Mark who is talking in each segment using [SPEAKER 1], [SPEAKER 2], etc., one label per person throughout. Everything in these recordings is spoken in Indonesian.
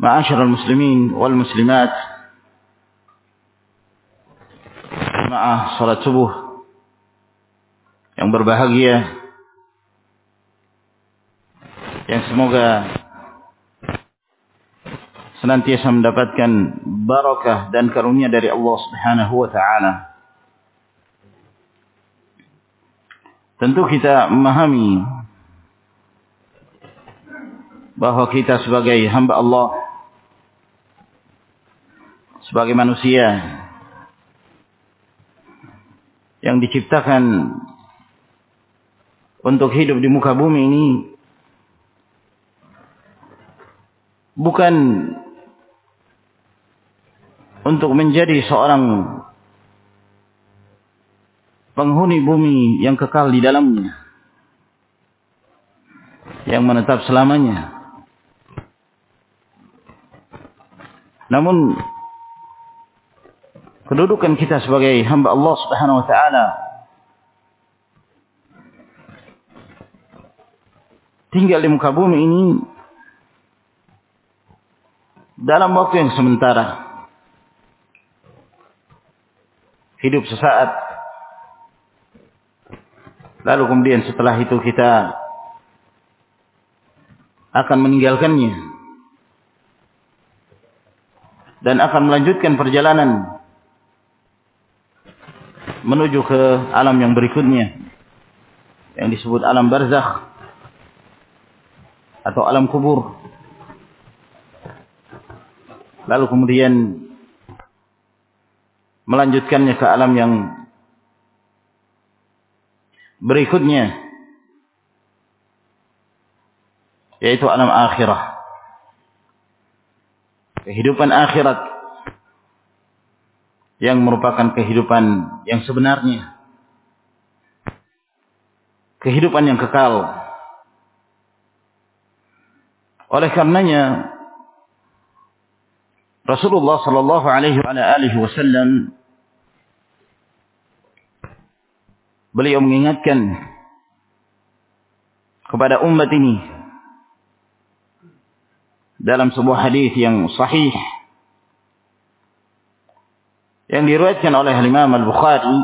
[SPEAKER 1] معاشر المسلمين والمسلمات مع salat subuh yang berbahagia yang semoga senantiasa mendapatkan barakah dan karunia dari Allah Subhanahu wa taala. Tentu kita memahami bahwa kita sebagai hamba Allah sebagai manusia yang diciptakan untuk hidup di muka bumi ini bukan untuk menjadi seorang penghuni bumi yang kekal di dalamnya yang menetap selamanya. Namun kedudukan kita sebagai hamba Allah Subhanahu wa taala. Tinggal di muka bumi ini dalam waktu yang sementara. Hidup sesaat. Lalu kemudian setelah itu kita akan meninggalkannya. Dan akan melanjutkan perjalanan menuju ke alam yang berikutnya. Yang disebut alam barzakh. Atau alam kubur. Lalu kemudian melanjutkannya ke alam yang berikutnya. Yaitu alam akhirah. Kehidupan akhirat yang merupakan kehidupan yang sebenarnya. Kehidupan yang kekal. Oleh karenanya Rasulullah sallallahu alaihi wasallam beliau mengingatkan kepada umat ini dalam sebuah hadis yang sahih yang diriwayatkan oleh Imam Al-Bukhari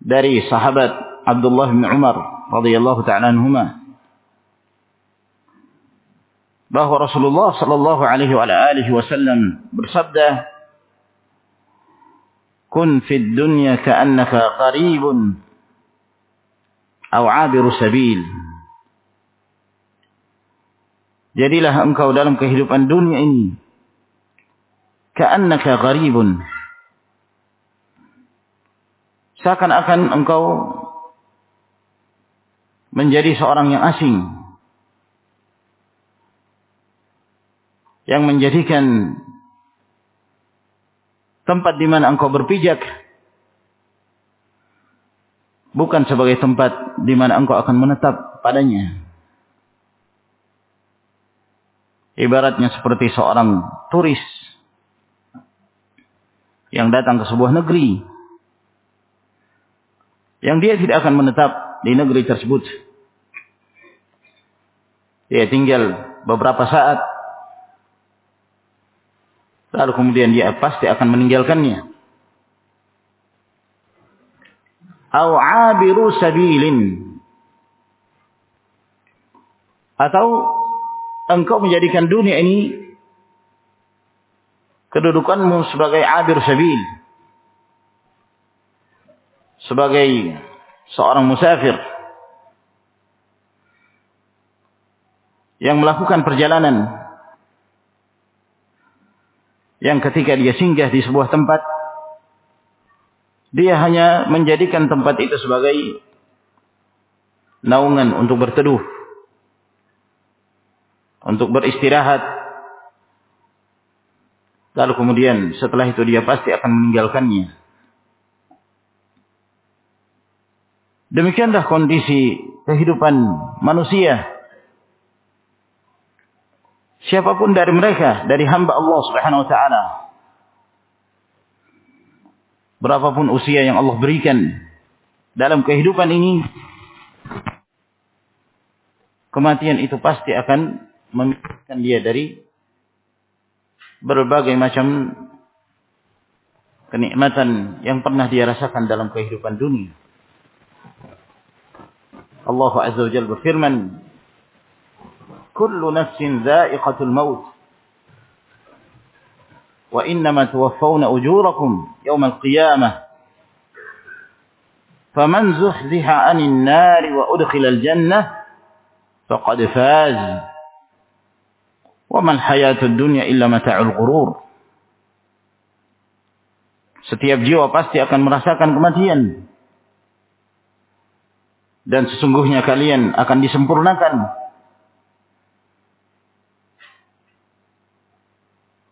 [SPEAKER 1] dari sahabat Abdullah bin Umar radhiyallahu taala anhuma bahwa Rasulullah sallallahu alaihi wa alihi wasallam bersabda kun fid dunya ka'annaka qaribun atau abiru sabil. Jadilah engkau dalam kehidupan dunia ini ka'annaka gharibun. Seakan-akan engkau menjadi seorang yang asing. Yang menjadikan tempat di mana engkau berpijak bukan sebagai tempat di mana engkau akan menetap padanya. Ibaratnya seperti seorang turis yang datang ke sebuah negeri yang dia tidak akan menetap di negeri tersebut. Dia tinggal beberapa saat lalu kemudian dia pasti akan meninggalkannya. Au sabilin. Atau engkau menjadikan dunia ini kedudukanmu sebagai abir sabil. Sebagai seorang musafir. Yang melakukan perjalanan. Yang ketika dia singgah di sebuah tempat dia hanya menjadikan tempat itu sebagai naungan untuk berteduh. Untuk beristirahat. Lalu kemudian setelah itu dia pasti akan meninggalkannya. Demikianlah kondisi kehidupan manusia. Siapa pun dari mereka, dari hamba Allah Subhanahu wa taala, berapapun usia yang Allah berikan dalam kehidupan ini, kematian itu pasti akan memisahkan dia dari berbagai macam kenikmatan yang pernah dia rasakan dalam kehidupan dunia. Allah Azza wa Jalla berfirman, "Kullu nafsin dha'iqatul maut." وإنما توفون أجوركم يوم القيامة فمن زحزح عن النار وأدخل الجنة فقد فاز Waman hayatud dunya illa mata'ul gurur. Setiap jiwa pasti akan merasakan kematian. Dan sesungguhnya kalian akan disempurnakan.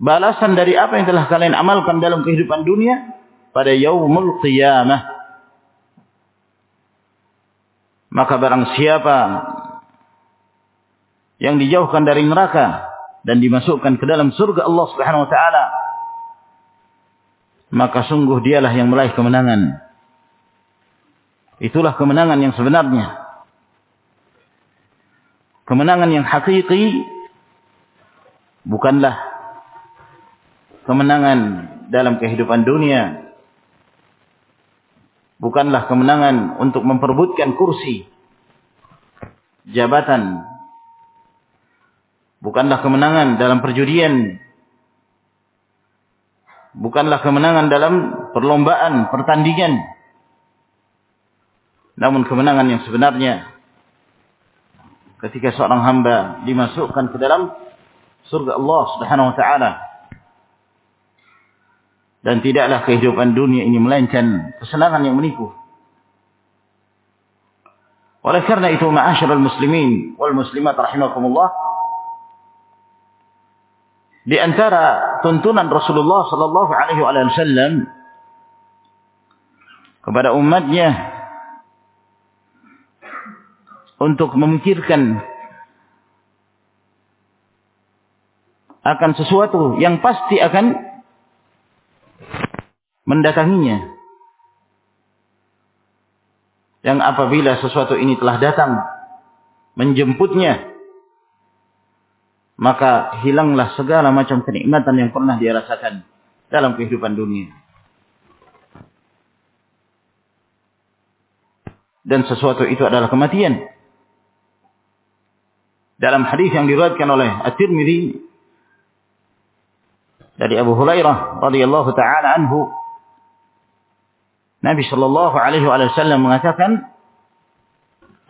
[SPEAKER 1] Balasan dari apa yang telah kalian amalkan dalam kehidupan dunia pada yaumul qiyamah. Maka barang siapa yang dijauhkan dari neraka dan dimasukkan ke dalam surga Allah Subhanahu wa taala maka sungguh dialah yang meraih kemenangan. Itulah kemenangan yang sebenarnya. Kemenangan yang hakiki bukanlah kemenangan dalam kehidupan dunia bukanlah kemenangan untuk memperbutkan kursi jabatan bukanlah kemenangan dalam perjudian bukanlah kemenangan dalam perlombaan pertandingan namun kemenangan yang sebenarnya ketika seorang hamba dimasukkan ke dalam surga Allah Subhanahu wa taala dan tidaklah kehidupan dunia ini melainkan kesenangan yang menipu. Oleh karena itu, ma'asyiral muslimin wal muslimat rahimakumullah, di antara tuntunan Rasulullah sallallahu alaihi wasallam kepada umatnya untuk memikirkan akan sesuatu yang pasti akan mendatanginya. yang apabila sesuatu ini telah datang menjemputnya maka hilanglah segala macam kenikmatan yang pernah dia rasakan dalam kehidupan dunia. Dan sesuatu itu adalah kematian. Dalam hadis yang diriwayatkan oleh At-Tirmidzi dari Abu Hurairah radhiyallahu taala anhu Nabi sallallahu alaihi wasallam mengatakan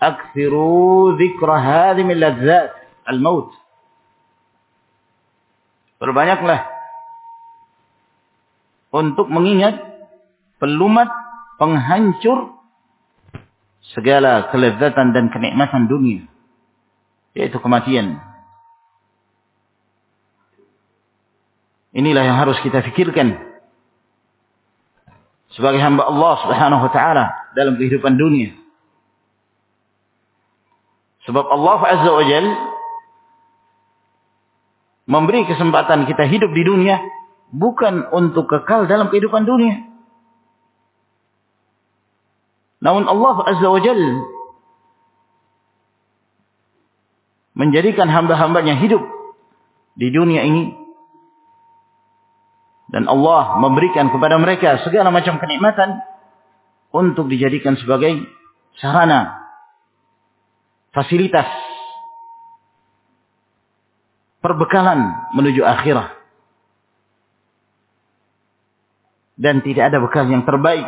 [SPEAKER 1] "Aktsiru dzikra hadhimil ladzat al-maut." Berbanyaklah untuk mengingat pelumat penghancur segala kelezatan dan kenikmatan dunia yaitu kematian. Inilah yang harus kita fikirkan sebagai hamba Allah Subhanahu wa taala dalam kehidupan dunia. Sebab Allah Azza wa Jalla memberi kesempatan kita hidup di dunia bukan untuk kekal dalam kehidupan dunia. Namun Allah Azza wa Jal menjadikan hamba-hambanya hidup di dunia ini. Dan Allah memberikan kepada mereka segala macam kenikmatan untuk dijadikan sebagai sarana, fasilitas perbekalan menuju akhirat. Dan tidak ada bekal yang terbaik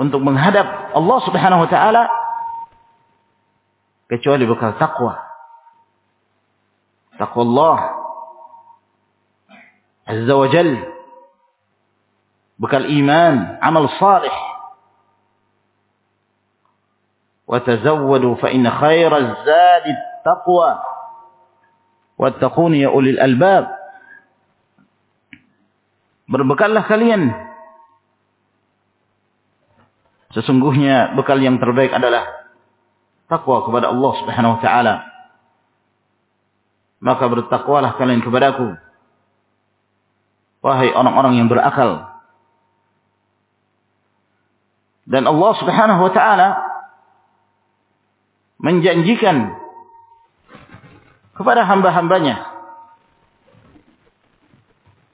[SPEAKER 1] untuk menghadap Allah Subhanahu wa taala kecuali bekal takwa. Takwa Allah Azza wa Jalla bekal iman, amal salih. Wa tazawwadu fa inna khairaz zadi taqwa. Wattaquni ya ulil albab. Berbekallah kalian. Sesungguhnya bekal yang terbaik adalah takwa kepada Allah Subhanahu wa taala. Maka bertakwalah kalian kepadaku. Wahai orang-orang yang berakal. Dan Allah Subhanahu wa taala menjanjikan kepada hamba-hambanya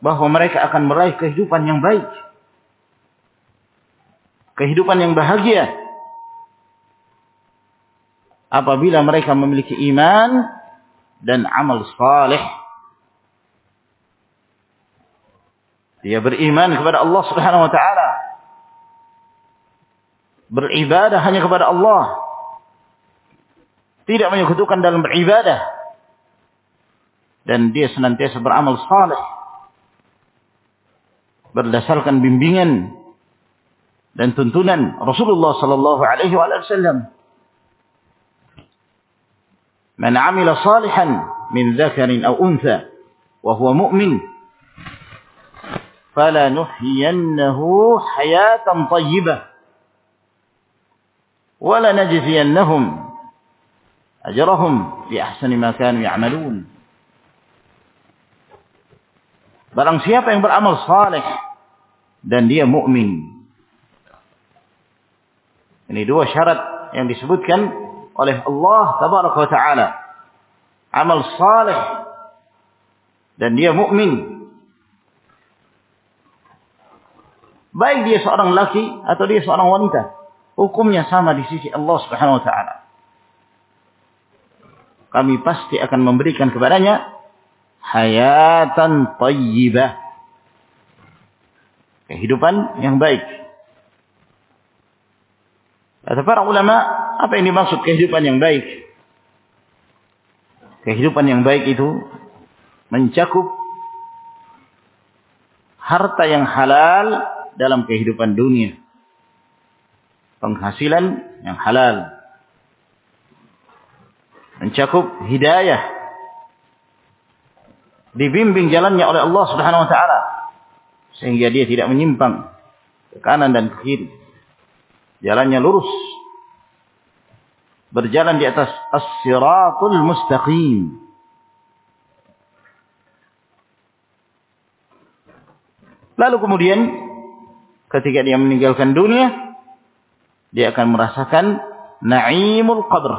[SPEAKER 1] bahwa mereka akan meraih kehidupan yang baik, kehidupan yang bahagia apabila mereka memiliki iman dan amal saleh. Dia beriman kepada Allah Subhanahu wa taala. Beribadah hanya kepada Allah. Tidak menyekutukan dalam beribadah dan dia senantiasa beramal saleh berdasarkan bimbingan dan tuntunan Rasulullah sallallahu alaihi wasallam. Man 'amila salihan min dzakarin aw untha wa huwa mu'min falanuhyiyannahu hayatan thayyibah wa lanajziyannahum ajrahum bi ahsani ma kanu ya'malun. Barang siapa yang beramal saleh dan dia mukmin. Ini dua syarat yang disebutkan oleh Allah tabaraka wa taala. Amal saleh dan dia mukmin. Baik dia seorang laki atau dia seorang wanita, hukumnya sama di sisi Allah Subhanahu wa taala. Kami pasti akan memberikan kepadanya hayatan tayyibah. Kehidupan yang baik. Kata para ulama, apa yang dimaksud kehidupan yang baik? Kehidupan yang baik itu mencakup harta yang halal dalam kehidupan dunia. Penghasilan yang halal. Mencakup hidayah dibimbing jalannya oleh Allah Subhanahu wa taala sehingga dia tidak menyimpang ke kanan dan ke kiri. Jalannya lurus. Berjalan di atas as-siratul mustaqim. Lalu kemudian ketika dia meninggalkan dunia dia akan merasakan naimul qabr.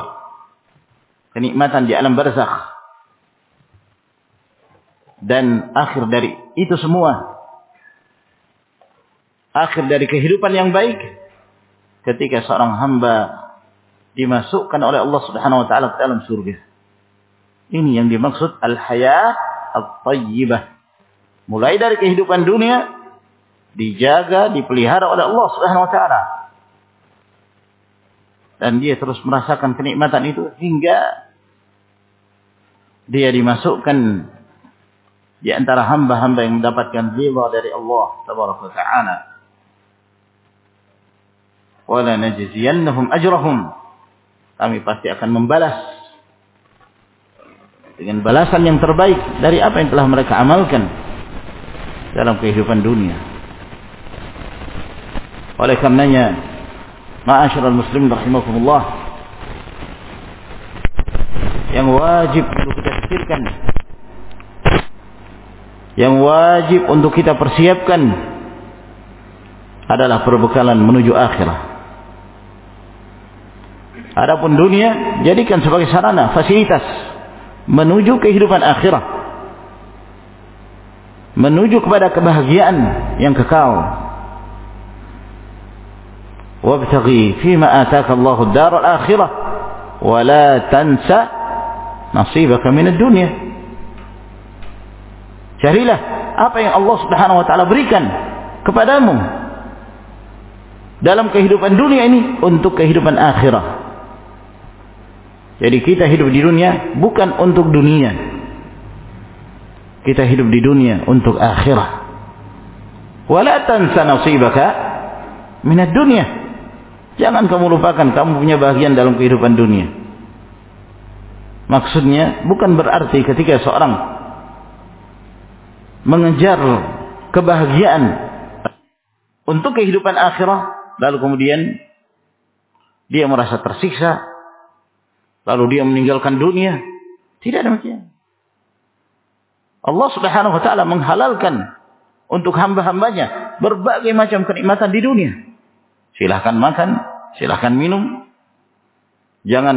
[SPEAKER 1] Kenikmatan di alam barzakh. Dan akhir dari itu semua. Akhir dari kehidupan yang baik. Ketika seorang hamba dimasukkan oleh Allah subhanahu wa ta'ala ke dalam surga. Ini yang dimaksud al-hayat al-tayyibah. Mulai dari kehidupan dunia dijaga, dipelihara oleh Allah Subhanahu wa taala. Dan dia terus merasakan kenikmatan itu hingga dia dimasukkan di antara hamba-hamba yang mendapatkan ridha dari Allah Tabaraka taala. Wala najziyannahum ajrahum. Kami pasti akan membalas dengan balasan yang terbaik dari apa yang telah mereka amalkan dalam kehidupan dunia. Oleh karenanya, ma'asyiral muslimin rahimakumullah, yang wajib untuk kita pikirkan, yang wajib untuk kita persiapkan adalah perbekalan menuju akhirat. Adapun dunia jadikan sebagai sarana, fasilitas menuju kehidupan akhirat. Menuju kepada kebahagiaan yang kekal. Wabtaghi fima ataka Allah dar al-akhirah wa la tansa nasibaka min ad-dunya. Carilah apa yang Allah Subhanahu wa taala berikan kepadamu dalam kehidupan dunia ini untuk kehidupan akhirat. Jadi kita hidup di dunia bukan untuk dunia. Kita hidup di dunia untuk akhirat. Wala tansa nasibaka minad dunia. Jangan kamu lupakan kamu punya bagian dalam kehidupan dunia. Maksudnya bukan berarti ketika seorang mengejar kebahagiaan untuk kehidupan akhirat lalu kemudian dia merasa tersiksa lalu dia meninggalkan dunia. Tidak demikian. Allah Subhanahu wa taala menghalalkan untuk hamba-hambanya berbagai macam kenikmatan di dunia. Silahkan makan, silahkan minum. Jangan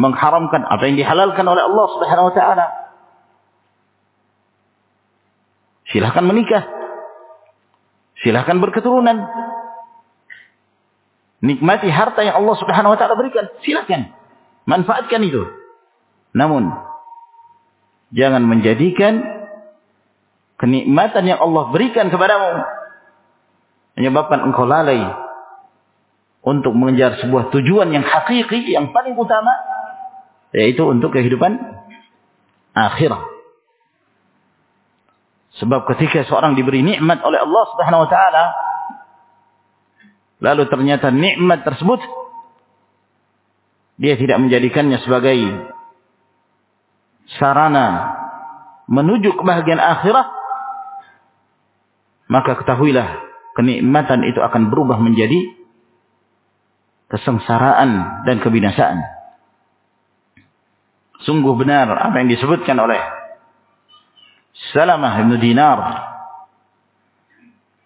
[SPEAKER 1] mengharamkan apa yang dihalalkan oleh Allah Subhanahu wa taala. Silahkan menikah. Silahkan berketurunan. Nikmati harta yang Allah Subhanahu wa taala berikan. Silahkan. Manfaatkan itu. Namun, jangan menjadikan kenikmatan yang Allah berikan kepadamu menyebabkan engkau lalai untuk mengejar sebuah tujuan yang hakiki, yang paling utama, yaitu untuk kehidupan akhirat. Sebab ketika seorang diberi nikmat oleh Allah Subhanahu wa taala, lalu ternyata nikmat tersebut dia tidak menjadikannya sebagai sarana menuju kebahagiaan akhirat, maka ketahuilah kenikmatan itu akan berubah menjadi kesengsaraan dan kebinasaan. Sungguh benar apa yang disebutkan oleh Salamah bin Dinar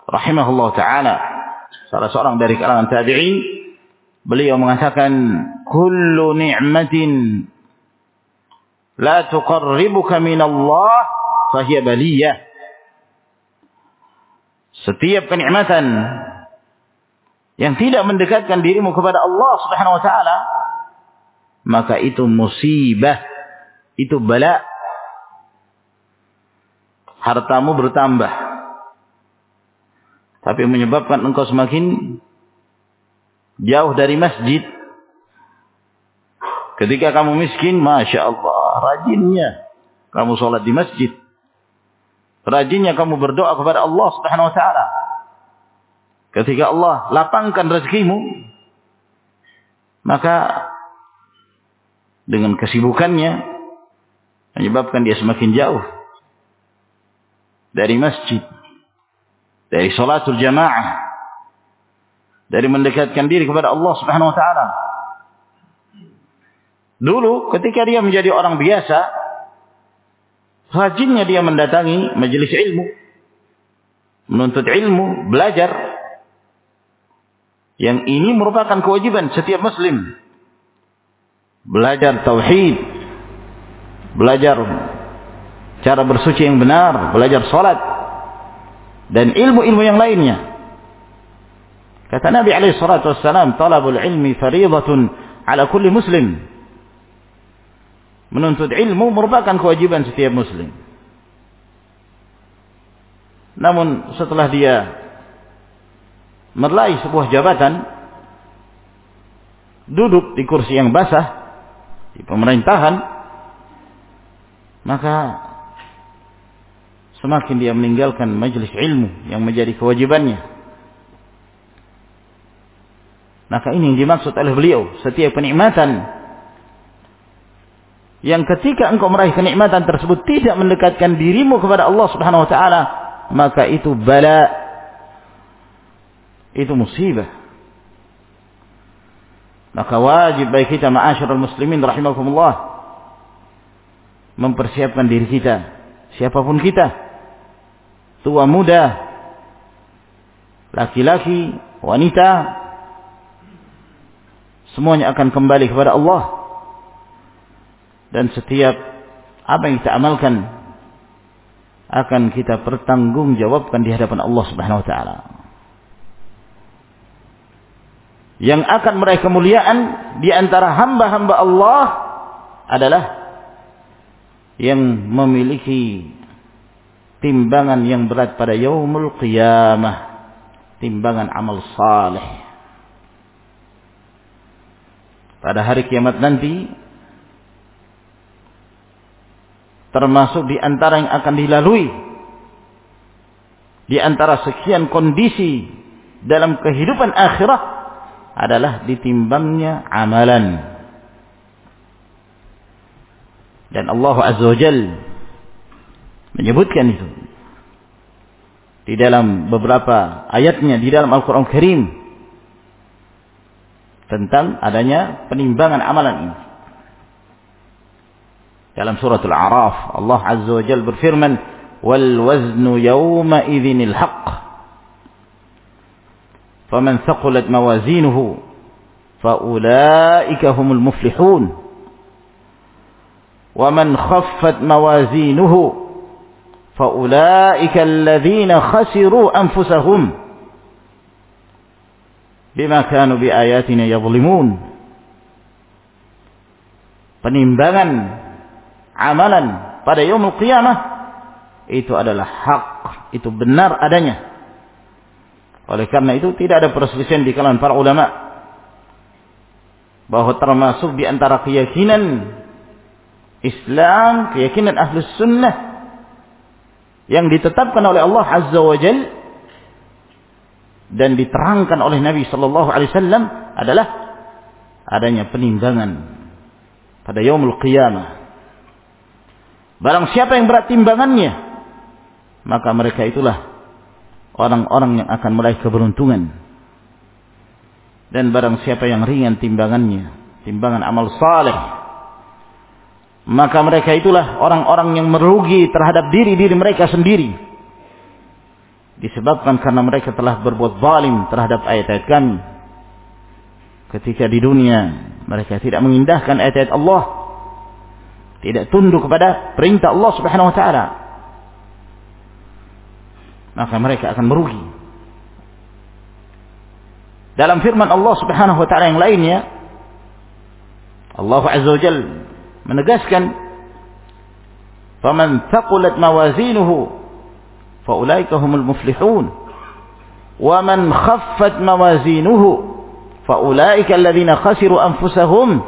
[SPEAKER 1] rahimahullah taala salah seorang dari kalangan tabi'in Beliau mengatakan kullu ni'matin la tuqarribuka min Allah fahiya baliyah. Setiap kenikmatan yang tidak mendekatkan dirimu kepada Allah Subhanahu wa taala maka itu musibah, itu bala. Hartamu bertambah. Tapi menyebabkan engkau semakin jauh dari masjid. Ketika kamu miskin, Masya Allah, rajinnya kamu sholat di masjid. Rajinnya kamu berdoa kepada Allah subhanahu wa ta'ala. Ketika Allah lapangkan rezekimu, maka dengan kesibukannya menyebabkan dia semakin jauh dari masjid, dari sholatul jamaah, dari mendekatkan diri kepada Allah Subhanahu wa taala. Dulu ketika dia menjadi orang biasa, rajinnya dia mendatangi majelis ilmu, menuntut ilmu, belajar. Yang ini merupakan kewajiban setiap muslim. Belajar tauhid, belajar cara bersuci yang benar, belajar salat dan ilmu-ilmu yang lainnya. Kata Nabi alaihi salatu wassalam, "Talabul ilmi fariidatun ala kulli muslim." Menuntut ilmu merupakan kewajiban setiap muslim. Namun setelah dia meraih sebuah jabatan, duduk di kursi yang basah di pemerintahan, maka semakin dia meninggalkan majelis ilmu yang menjadi kewajibannya. Maka ini yang dimaksud oleh beliau. Setiap kenikmatan yang ketika engkau meraih kenikmatan tersebut tidak mendekatkan dirimu kepada Allah Subhanahu wa taala, maka itu bala. Itu musibah. Maka wajib bagi kita ma'asyiral muslimin rahimakumullah mempersiapkan diri kita, siapa pun kita, tua muda, laki-laki, wanita, semuanya akan kembali kepada Allah dan setiap apa yang kita amalkan akan kita pertanggungjawabkan di hadapan Allah Subhanahu wa taala. Yang akan meraih kemuliaan di antara hamba-hamba Allah adalah yang memiliki timbangan yang berat pada yaumul qiyamah, timbangan amal saleh. Pada hari kiamat nanti termasuk di antara yang akan dilalui di antara sekian kondisi dalam kehidupan akhirat adalah ditimbangnya amalan. Dan Allah Azza wa Jal menyebutkan itu di dalam beberapa ayatnya di dalam Al-Quran Karim tentang adanya penimbangan amalan ini. Dalam suratul A'raf Allah Azza wa Jalla berfirman, "Wal waznu yawma idzinil haqq." Faman thaqulat mawazinuhu faulaika humul muflihun. ومن خفت موازينه فأولئك الذين خسروا أنفسهم bima kanu bi ayatina yadhlimun penimbangan amalan pada yaumul qiyamah itu adalah hak itu benar adanya oleh karena itu tidak ada perselisihan di kalangan para ulama bahwa termasuk di antara keyakinan Islam, keyakinan ahlus sunnah yang ditetapkan oleh Allah Azza wa Jalla dan diterangkan oleh Nabi Shallallahu Alaihi Wasallam adalah adanya penimbangan pada yaumul qiyamah. Barang siapa yang berat timbangannya, maka mereka itulah orang-orang yang akan meraih keberuntungan. Dan barang siapa yang ringan timbangannya, timbangan amal saleh, maka mereka itulah orang-orang yang merugi terhadap diri-diri mereka sendiri disebabkan karena mereka telah berbuat zalim terhadap ayat-ayat kami. Ketika di dunia mereka tidak mengindahkan ayat-ayat Allah, tidak tunduk kepada perintah Allah Subhanahu wa taala. Maka mereka akan merugi. Dalam firman Allah Subhanahu wa taala yang lainnya, Allah Azza wa Jalla menegaskan faman thaqulat mawazinuhu faulaika humul muflihun wa man khaffat mawazinuhu faulaika alladhina khasiru anfusahum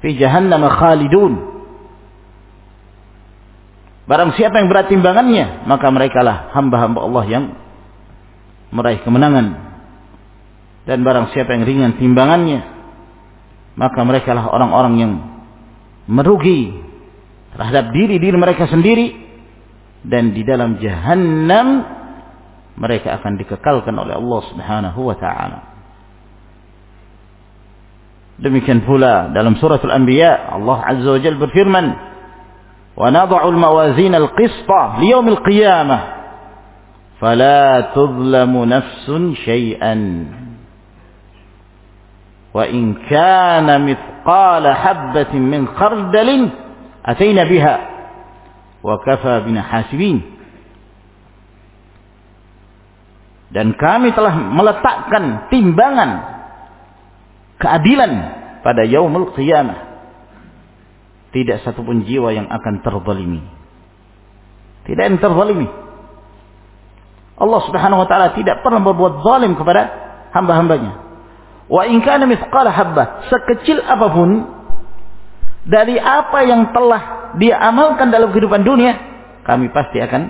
[SPEAKER 1] fi jahannam khalidun Barang siapa yang berat timbangannya, maka merekalah hamba-hamba Allah yang meraih kemenangan. Dan barang siapa yang ringan timbangannya, maka merekalah orang-orang yang merugi terhadap diri-diri mereka sendiri dan di dalam jahanam mereka akan dikekalkan oleh Allah Subhanahu wa taala. Demikian pula dalam surah Al-Anbiya Allah Azza wa Jalla berfirman, "Wa nad'u al-mawazin al-qista li yawm al-qiyamah fala tudlamu nafsun syai'an." Wa in kana mithqala habbatin min khardalin ataina biha wa kafa bina hasibin. Dan kami telah meletakkan timbangan keadilan pada yaumul qiyamah. Tidak satupun jiwa yang akan terzalimi. Tidak yang terzalimi. Allah Subhanahu wa taala tidak pernah berbuat zalim kepada hamba-hambanya. Wa in kana mithqala sekecil apa pun dari apa yang telah dia amalkan dalam kehidupan dunia, kami pasti akan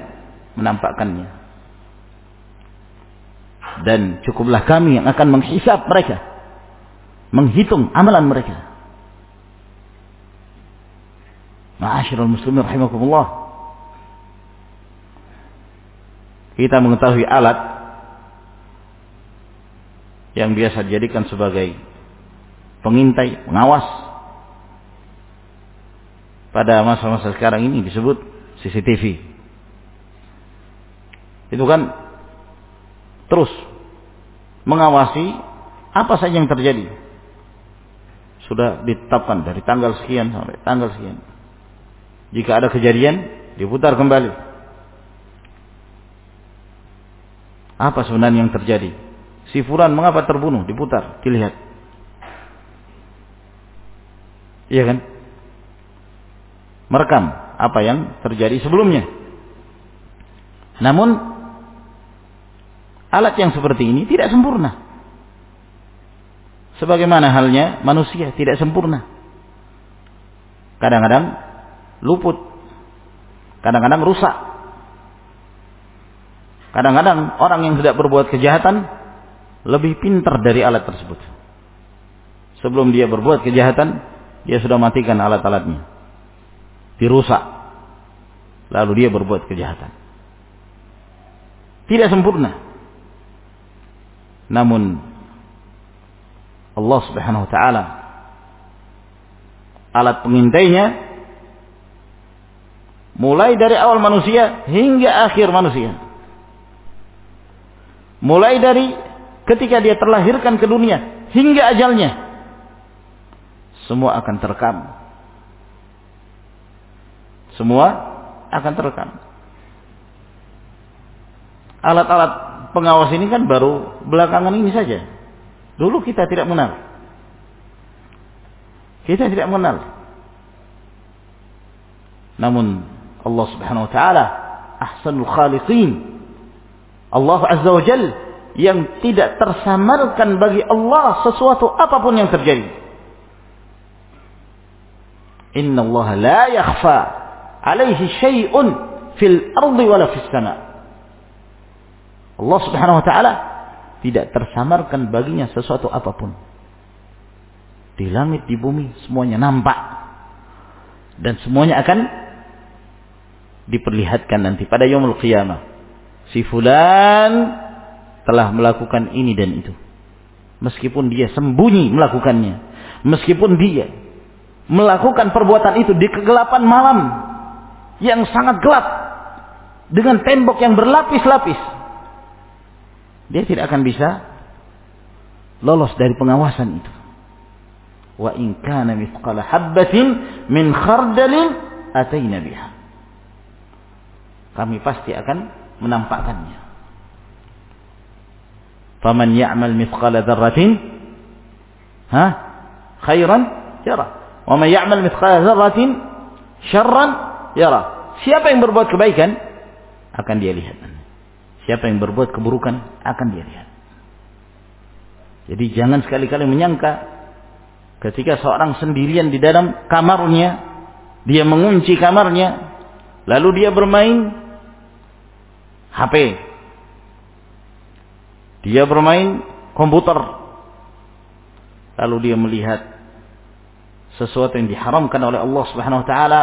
[SPEAKER 1] menampakkannya. Dan cukuplah kami yang akan menghisap mereka, menghitung amalan mereka. Ma'asyiral muslimin rahimakumullah. kita mengetahui alat yang biasa dijadikan sebagai pengintai, pengawas. Pada masa-masa sekarang ini disebut CCTV. Itu kan terus mengawasi apa saja yang terjadi. Sudah ditetapkan dari tanggal sekian sampai tanggal sekian. Jika ada kejadian, diputar kembali. Apa sebenarnya yang terjadi? Si Fulan mengapa terbunuh? Diputar, dilihat. Iya kan? Merekam apa yang terjadi sebelumnya. Namun alat yang seperti ini tidak sempurna. Sebagaimana halnya manusia tidak sempurna. Kadang-kadang luput. Kadang-kadang rusak. Kadang-kadang orang yang tidak berbuat kejahatan lebih pintar dari alat tersebut. Sebelum dia berbuat kejahatan, dia sudah matikan alat-alatnya. Dirusak. Lalu dia berbuat kejahatan. Tidak sempurna. Namun Allah Subhanahu wa taala alat pengintainya mulai dari awal manusia hingga akhir manusia Mulai dari ketika dia terlahirkan ke dunia hingga ajalnya. Semua akan terekam. Semua akan terekam. Alat-alat pengawas ini kan baru belakangan ini saja. Dulu kita tidak mengenal. Kita tidak mengenal. Namun Allah Subhanahu wa taala ahsanul khaliqin Allah Azza wa Jal yang tidak tersamarkan bagi Allah sesuatu apa pun yang terjadi. Inna Allah la yakhfa alaihi syai'un fil ardi wala fis sama. Allah Subhanahu wa taala tidak tersamarkan baginya sesuatu apa pun. Di langit, di bumi semuanya nampak. Dan semuanya akan diperlihatkan nanti pada yaumul qiyamah si fulan telah melakukan ini dan itu. Meskipun dia sembunyi melakukannya. Meskipun dia melakukan perbuatan itu di kegelapan malam yang sangat gelap dengan tembok yang berlapis-lapis. Dia tidak akan bisa lolos dari pengawasan itu. Wa in kana mithqala habbatin min khardalin ataina. Kami pasti akan menampakkannya. Faman ya'mal mithqala dzarratin ha khairan yara. Wa man ya'mal mithqala dzarratin syarran yara. Siapa yang berbuat kebaikan akan dia lihat. Siapa yang berbuat keburukan akan dia lihat. Jadi jangan sekali-kali menyangka ketika seorang sendirian di dalam kamarnya, dia mengunci kamarnya, lalu dia bermain HP. Dia bermain komputer. Lalu dia melihat sesuatu yang diharamkan oleh Allah Subhanahu wa taala.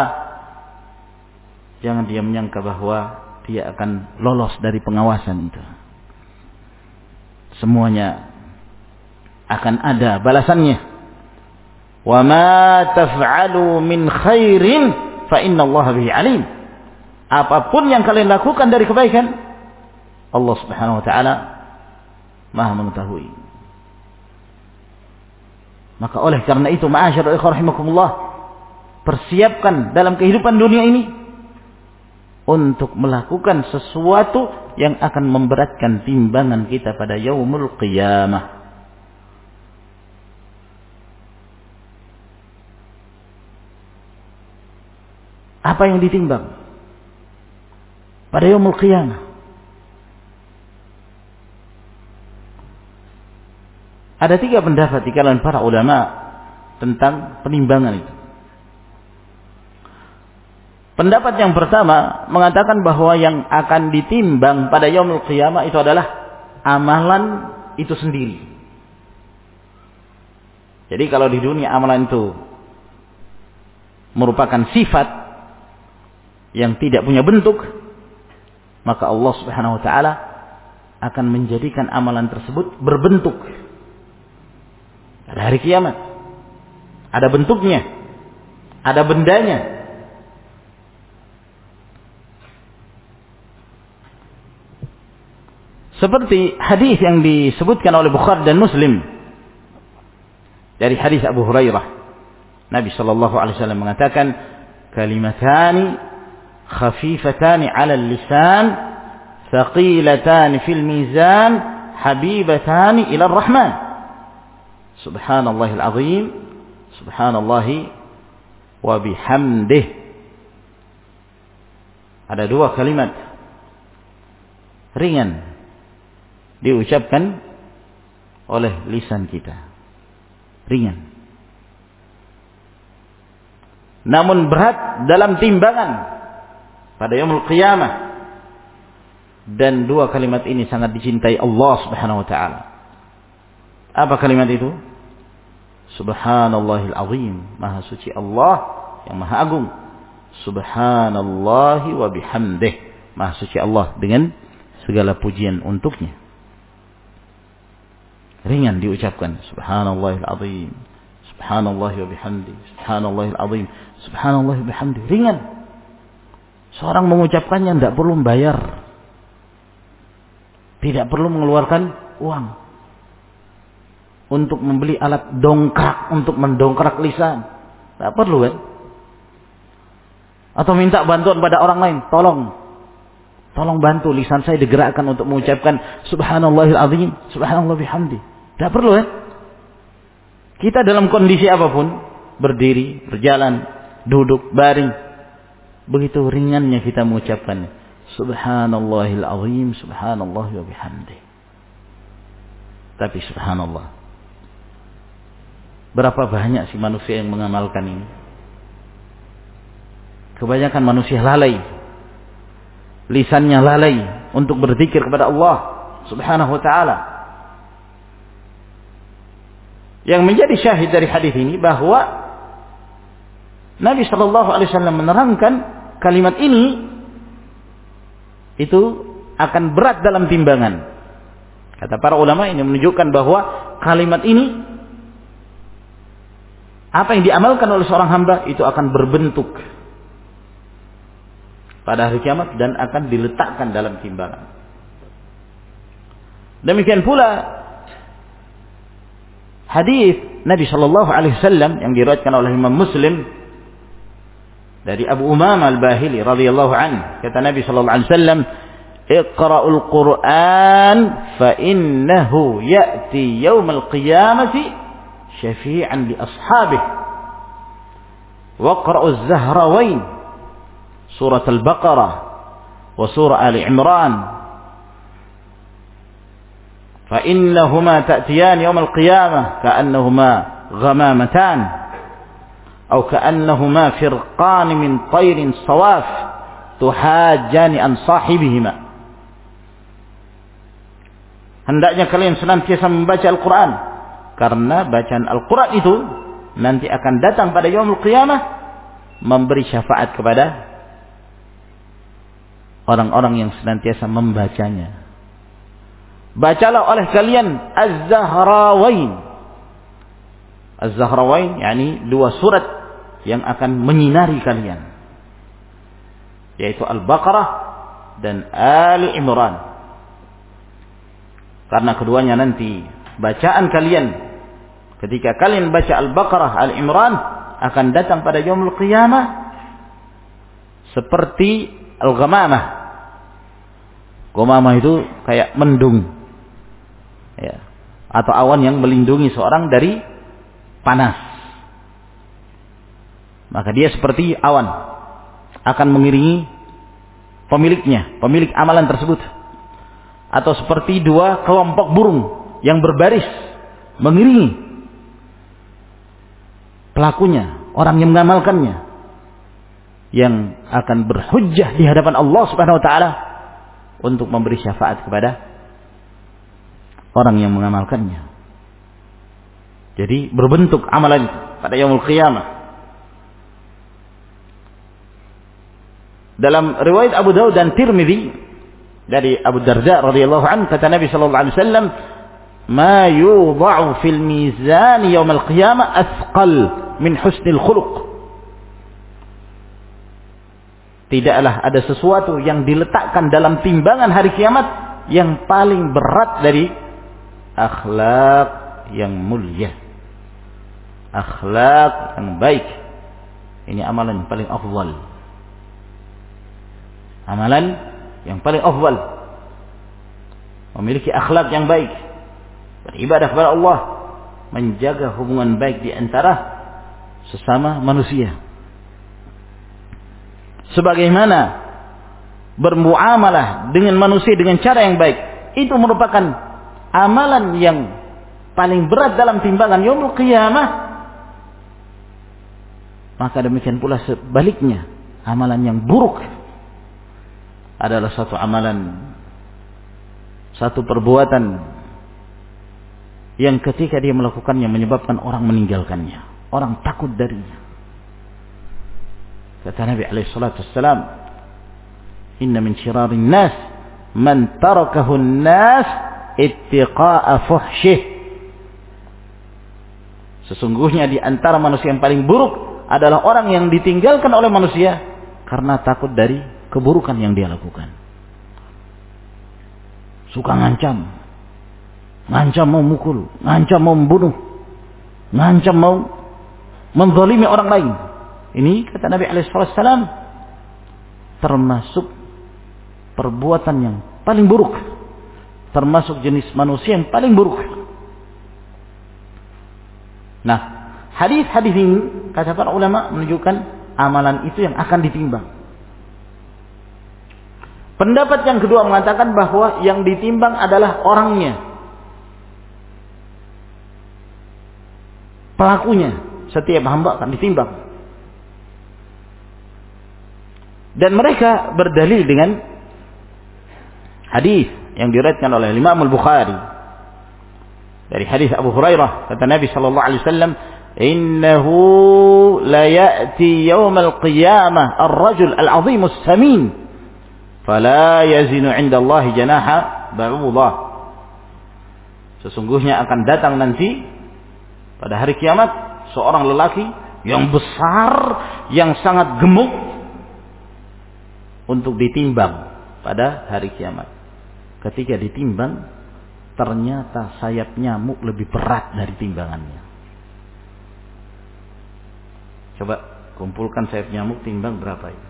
[SPEAKER 1] Jangan dia menyangka bahwa dia akan lolos dari pengawasan itu. Semuanya akan ada balasannya. Wa ma taf'alu min khairin fa inna Allah bihi alim. Apa pun yang kalian lakukan dari kebaikan, Allah Subhanahu wa taala Maha mengetahui. Maka oleh karena itu, ma'asyar rahimakumullah, persiapkan dalam kehidupan dunia ini untuk melakukan sesuatu yang akan memberatkan timbangan kita pada yaumul qiyamah. Apa yang ditimbang? Pada yaumul qiyamah. Ada tiga pendapat di kalangan para ulama tentang penimbangan itu. Pendapat yang pertama mengatakan bahwa yang akan ditimbang pada yaumul qiyamah itu adalah amalan itu sendiri. Jadi kalau di dunia amalan itu merupakan sifat yang tidak punya bentuk, maka Allah Subhanahu wa taala akan menjadikan amalan tersebut berbentuk pada hari kiamat. Ada bentuknya. Ada bendanya. Seperti hadis yang disebutkan oleh Bukhari dan Muslim dari hadis Abu Hurairah. Nabi sallallahu alaihi wasallam mengatakan kalimatani khafifatani 'ala al-lisan thaqilatani fil mizan habibatani ila ar-rahman subhanallahil azim subhanallahi wa bihamdih ada dua kalimat ringan diucapkan oleh lisan kita ringan namun berat dalam timbangan pada yaumul qiyamah dan dua kalimat ini sangat dicintai Allah Subhanahu wa taala. Apa kalimat itu? Subhanallahil azim. Maha suci Allah yang maha agung. Subhanallahi wa bihamdih. Maha suci Allah dengan segala pujian untuknya. Ringan diucapkan. Subhanallahil azim. Subhanallah wa bihamdi. Subhanallahil azim. Subhanallah wa bihamdi. Ringan. Seorang mengucapkannya tidak perlu membayar. Tidak perlu mengeluarkan uang untuk membeli alat dongkrak untuk mendongkrak lisan. Tidak perlu kan? Atau minta bantuan pada orang lain, tolong. Tolong bantu lisan saya digerakkan untuk mengucapkan subhanallahil azim, subhanallah bihamdi. Tidak perlu kan? Kita dalam kondisi apa pun, berdiri, berjalan, duduk, baring, begitu ringannya kita mengucapkan subhanallahil azim, subhanallah bihamdi. Tapi subhanallah, Berapa banyak sih manusia yang mengamalkan ini? Kebanyakan manusia lalai. Lisannya lalai untuk berzikir kepada Allah Subhanahu wa taala. Yang menjadi syahid dari hadis ini bahwa Nabi Shallallahu Alaihi Wasallam menerangkan kalimat ini itu akan berat dalam timbangan. Kata para ulama ini menunjukkan bahwa kalimat ini apa yang diamalkan oleh seorang hamba itu akan berbentuk pada hari kiamat dan akan diletakkan dalam timbangan. Demikian pula hadis Nabi Shallallahu Alaihi Wasallam yang diriwayatkan oleh Imam Muslim dari Abu Umam al-Bahili radhiyallahu an kata Nabi Shallallahu Alaihi Wasallam Iqra'ul Qur'an fa innahu ya'ti yawmal qiyamati شفيعا لأصحابه. واقرأوا الزهروين سورة البقرة وسورة آل عمران. فإنهما تأتيان يوم القيامة كأنهما غمامتان أو كأنهما فرقان من طير صواف تحاجان عن صاحبهما. hendaknya kalian senantiasa membaca Al-Quran. Karena bacaan Al-Quran itu nanti akan datang pada yaumul qiyamah memberi syafaat kepada orang-orang yang senantiasa membacanya. Bacalah oleh kalian Az-Zahrawain. Az-Zahrawain yakni dua surat yang akan menyinari kalian. Yaitu Al-Baqarah dan Ali Imran. Karena keduanya nanti bacaan kalian ketika kalian baca Al-Baqarah, Al-Imran akan datang pada yaumul qiyamah seperti al-ghamamah. Ghamamah itu kayak mendung. Ya. Atau awan yang melindungi seorang dari panas. Maka dia seperti awan akan mengiringi pemiliknya, pemilik amalan tersebut. Atau seperti dua kelompok burung yang berbaris mengiringi pelakunya, orang yang mengamalkannya yang akan berhujjah di hadapan Allah Subhanahu wa taala untuk memberi syafaat kepada orang yang mengamalkannya. Jadi berbentuk amalan pada yaumul qiyamah. Dalam riwayat Abu Dawud dan Tirmidzi dari Abu Darda radhiyallahu anhu kata Nabi sallallahu alaihi wasallam, "Ma yudha'u fil mizan yaumil qiyamah athqal min husnil khuluq." Tidaklah ada sesuatu yang diletakkan dalam timbangan hari kiamat yang paling berat dari akhlak yang mulia. Akhlak yang baik. Ini amalan yang paling afdal. Amalan yang paling afdal. Memiliki akhlak yang baik. Beribadah kepada Allah. Menjaga hubungan baik di antara sesama manusia sebagaimana bermuamalah dengan manusia dengan cara yang baik itu merupakan amalan yang paling berat dalam timbangan yaumul qiyamah maka demikian pula sebaliknya amalan yang buruk adalah satu amalan satu perbuatan yang ketika dia melakukannya menyebabkan orang meninggalkannya orang takut darinya Kata Nabi wassalam, "Inna min syirarin nas man tarakahu an-nas ittiqa'a fuhsyih." Sesungguhnya di antara manusia yang paling buruk adalah orang yang ditinggalkan oleh manusia karena takut dari keburukan yang dia lakukan. Suka ngancam. Ngancam mau mukul, ngancam mau membunuh, ngancam mau menzalimi orang lain. Ini kata Nabi Alaihissalam termasuk perbuatan yang paling buruk, termasuk jenis manusia yang paling buruk. Nah, hadis-hadis ini kata para ulama menunjukkan amalan itu yang akan ditimbang. Pendapat yang kedua mengatakan bahwa yang ditimbang adalah orangnya. Pelakunya. Setiap hamba akan ditimbang. Dan mereka berdalil dengan hadis yang diriwayatkan oleh Imam Al-Bukhari dari hadis Abu Hurairah kata Nabi sallallahu alaihi wasallam innahu la ya'ti yawm al-qiyamah ar-rajul al-'azim as-samin fala yazinu 'inda Allah janaha ba'udah sesungguhnya akan datang nanti pada hari kiamat seorang lelaki yang besar yang sangat gemuk untuk ditimbang pada hari kiamat. Ketika ditimbang, ternyata sayap nyamuk lebih berat dari timbangannya. Coba kumpulkan sayap nyamuk timbang berapa itu?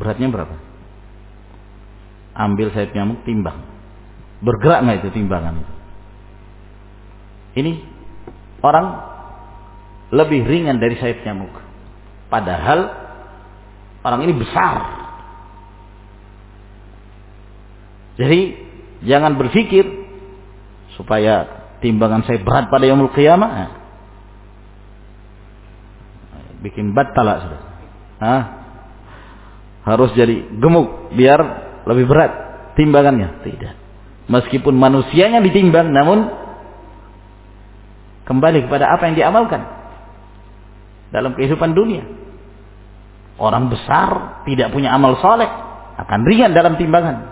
[SPEAKER 1] Beratnya berapa? Ambil sayap nyamuk timbang. Bergerak nggak itu timbangan itu? Ini orang lebih ringan dari sayap nyamuk. Padahal Orang ini besar. Jadi jangan berpikir supaya timbangan saya berat pada yaumul qiyamah. Bikin batala sudah. Hah? Harus jadi gemuk biar lebih berat timbangannya. Tidak. Meskipun manusianya ditimbang namun kembali kepada apa yang diamalkan dalam kehidupan dunia. Orang besar tidak punya amal soleh akan ringan dalam timbangan.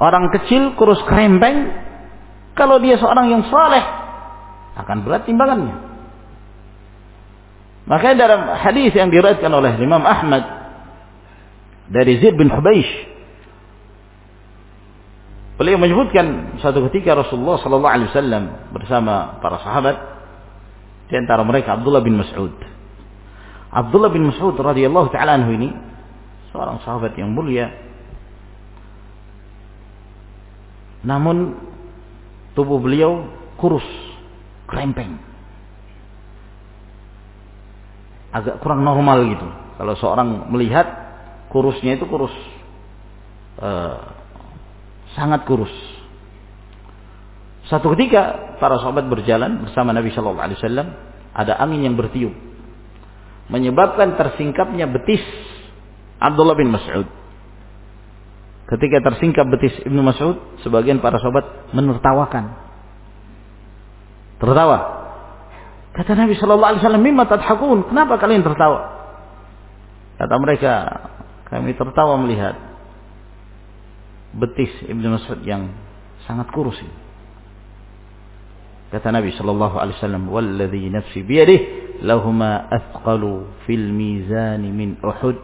[SPEAKER 1] Orang kecil kurus kerempeng kalau dia seorang yang soleh akan berat timbangannya. Makanya dalam hadis yang diriwayatkan oleh Imam Ahmad dari Zaid bin Hubeish Beliau menyebutkan satu ketika Rasulullah sallallahu alaihi wasallam bersama para sahabat di antara mereka Abdullah bin Mas'ud. Abdullah bin Mas'ud radhiyallahu taala anhu ini seorang sahabat yang mulia. Namun tubuh beliau kurus, krempeng. Agak kurang normal gitu. Kalau seorang melihat kurusnya itu kurus uh, sangat kurus. Satu ketika para sahabat berjalan bersama Nabi Shallallahu Alaihi Wasallam, ada angin yang bertiup, menyebabkan tersingkapnya betis Abdullah bin Mas'ud. Ketika tersingkap betis Ibnu Mas'ud, sebagian para sahabat menertawakan. Tertawa. Kata Nabi Shallallahu Alaihi Wasallam, "Mimma tadhakun? Kenapa kalian tertawa?" Kata mereka, kami tertawa melihat betis Ibnu Mas'ud yang sangat kurus ini. Kata Nabi sallallahu alaihi wasallam, "Walladzi nafsi biyadihi lahuma athqalu fil mizan min Uhud."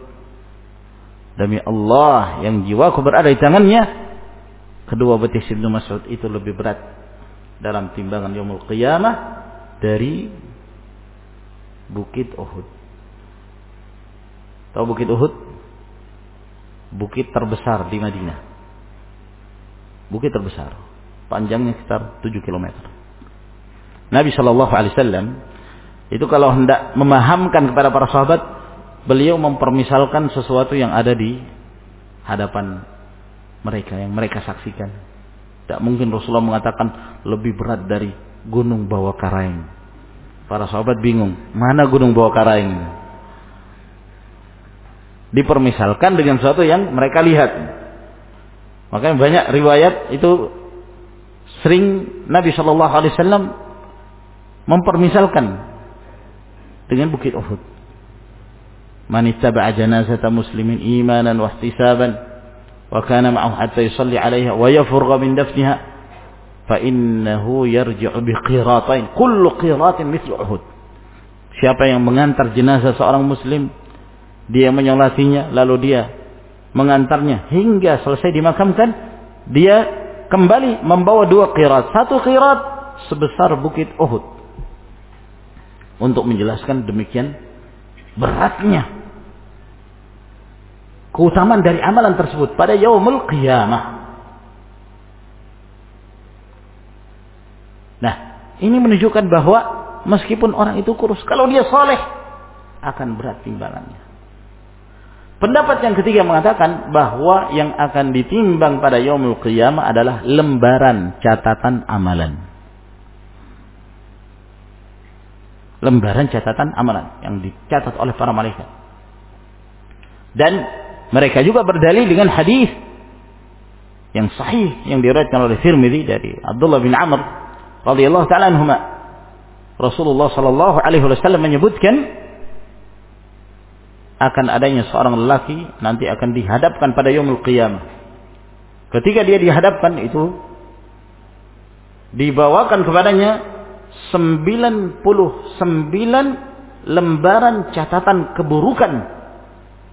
[SPEAKER 1] Demi Allah yang jiwaku berada di tangannya, kedua betis Ibnu Mas'ud itu lebih berat dalam timbangan yaumul qiyamah dari bukit Uhud. Tahu bukit Uhud? Bukit terbesar di Madinah bukit terbesar. Panjangnya sekitar 7 km. Nabi Shallallahu Alaihi Wasallam itu kalau hendak memahamkan kepada para sahabat, beliau mempermisalkan sesuatu yang ada di hadapan mereka yang mereka saksikan. Tidak mungkin Rasulullah mengatakan lebih berat dari gunung bawah karaing. Para sahabat bingung, mana gunung bawah karaing? Dipermisalkan dengan sesuatu yang mereka lihat. Makanya banyak riwayat itu sering Nabi Shallallahu Alaihi Wasallam mempermisalkan dengan bukit Uhud. Man ittaba'a janazata muslimin imanan wa ihtisaban wa kana ma'ahu hatta yusalli 'alaiha wa yafurgha min dafniha fa innahu yarji'u bi qiratain kullu qiratin mithlu Uhud. Siapa yang mengantar jenazah seorang muslim dia menyolatinya lalu dia mengantarnya hingga selesai dimakamkan, dia kembali membawa dua qirat. Satu qirat sebesar bukit Uhud. Untuk menjelaskan demikian beratnya keutamaan dari amalan tersebut pada yaumul qiyamah. Nah, ini menunjukkan bahwa meskipun orang itu kurus, kalau dia soleh akan berat timbangannya. Pendapat yang ketiga mengatakan bahwa yang akan ditimbang pada yaumul qiyamah adalah lembaran catatan amalan. Lembaran catatan amalan yang dicatat oleh para malaikat. Dan mereka juga berdalil dengan hadis yang sahih yang diriwayatkan oleh Tirmidzi dari Abdullah bin Amr radhiyallahu taala. Rasulullah sallallahu alaihi wasallam menyebutkan akan adanya seorang lelaki nanti akan dihadapkan pada yaumul qiyamah. Ketika dia dihadapkan itu dibawakan kepadanya 99 lembaran catatan keburukan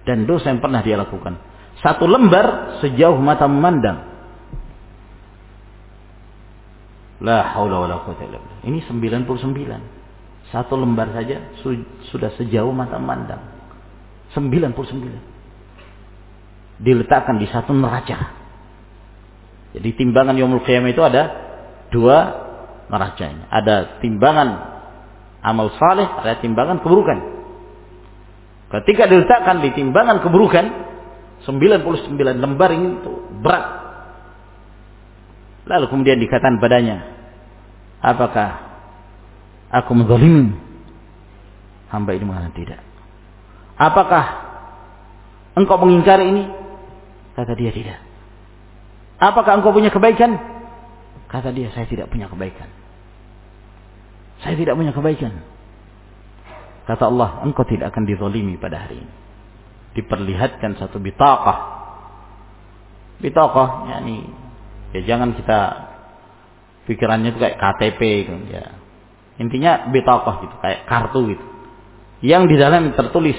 [SPEAKER 1] dan dosa yang pernah dia lakukan. Satu lembar sejauh mata memandang. La haula wala quwata illa billah. Ini 99. Satu lembar saja sudah sejauh mata memandang. 99. Diletakkan di satu neraca. Jadi timbangan Yomul Qiyamah itu ada dua neracanya. Ada timbangan amal saleh, ada timbangan keburukan. Ketika diletakkan di timbangan keburukan, 99 lembar ini itu berat. Lalu kemudian dikatakan padanya, apakah aku menzalimi? Hamba ini mengatakan tidak. Apakah engkau mengingkari ini? Kata dia tidak. Apakah engkau punya kebaikan? Kata dia, saya tidak punya kebaikan. Saya tidak punya kebaikan. Kata Allah, engkau tidak akan dizalimi pada hari ini. Diperlihatkan satu bitaqah. Bitaqah, yakni ya jangan kita pikirannya itu kayak KTP gitu ya. Intinya bitaqah gitu, kayak kartu gitu. Yang di dalam tertulis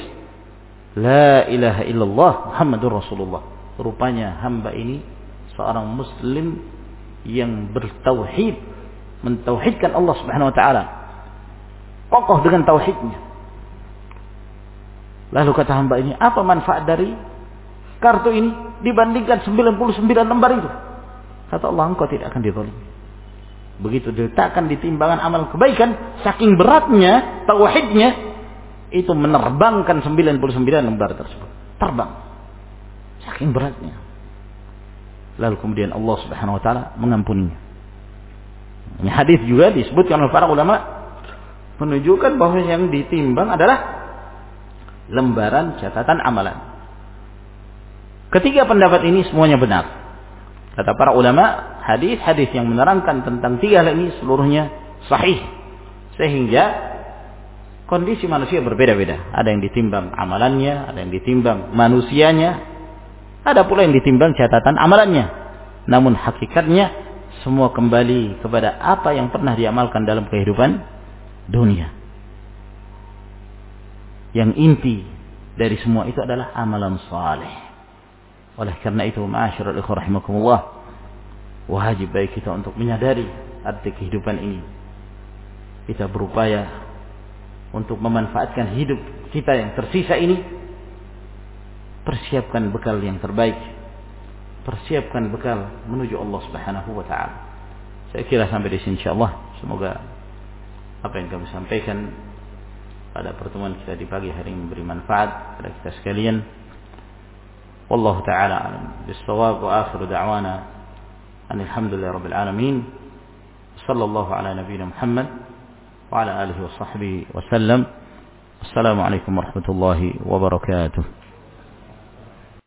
[SPEAKER 1] La ilaha illallah Muhammadur Rasulullah. Rupanya hamba ini seorang muslim yang bertauhid, mentauhidkan Allah Subhanahu wa taala. Kokoh dengan tauhidnya. Lalu kata hamba ini, apa manfaat dari kartu ini dibandingkan 99 lembar itu? Kata Allah, engkau tidak akan dizalimi. Begitu diletakkan di timbangan amal kebaikan, saking beratnya tauhidnya itu menerbangkan 99 lembar tersebut. Terbang. Saking beratnya. Lalu kemudian Allah Subhanahu wa taala mengampuninya. Ini hadis juga disebutkan oleh para ulama menunjukkan bahwa yang ditimbang adalah lembaran catatan amalan. Ketiga pendapat ini semuanya benar. Kata para ulama, hadis-hadis yang menerangkan tentang tiga hal ini seluruhnya sahih. Sehingga kondisi manusia berbeda-beda. Ada yang ditimbang amalannya, ada yang ditimbang manusianya, ada pula yang ditimbang catatan amalannya. Namun hakikatnya semua kembali kepada apa yang pernah diamalkan dalam kehidupan dunia. Yang inti dari semua itu adalah amalan saleh. Oleh karena itu, ma'asyiral ikhwah rahimakumullah, wajib baik kita untuk menyadari arti kehidupan ini. Kita berupaya untuk memanfaatkan hidup kita yang tersisa ini. Persiapkan bekal yang terbaik. Persiapkan bekal menuju Allah Subhanahu wa taala. Saya kira sampai di sini insyaallah. Semoga apa yang kami sampaikan pada pertemuan kita di pagi hari ini memberi manfaat kepada kita sekalian. Wallahu taala alam bisawab wa akhiru da'wana alhamdulillahi rabbil alamin. Sallallahu ala nabiyyina Muhammad وعلى آله وصحبه وسلم. السلام عليكم ورحمة الله وبركاته.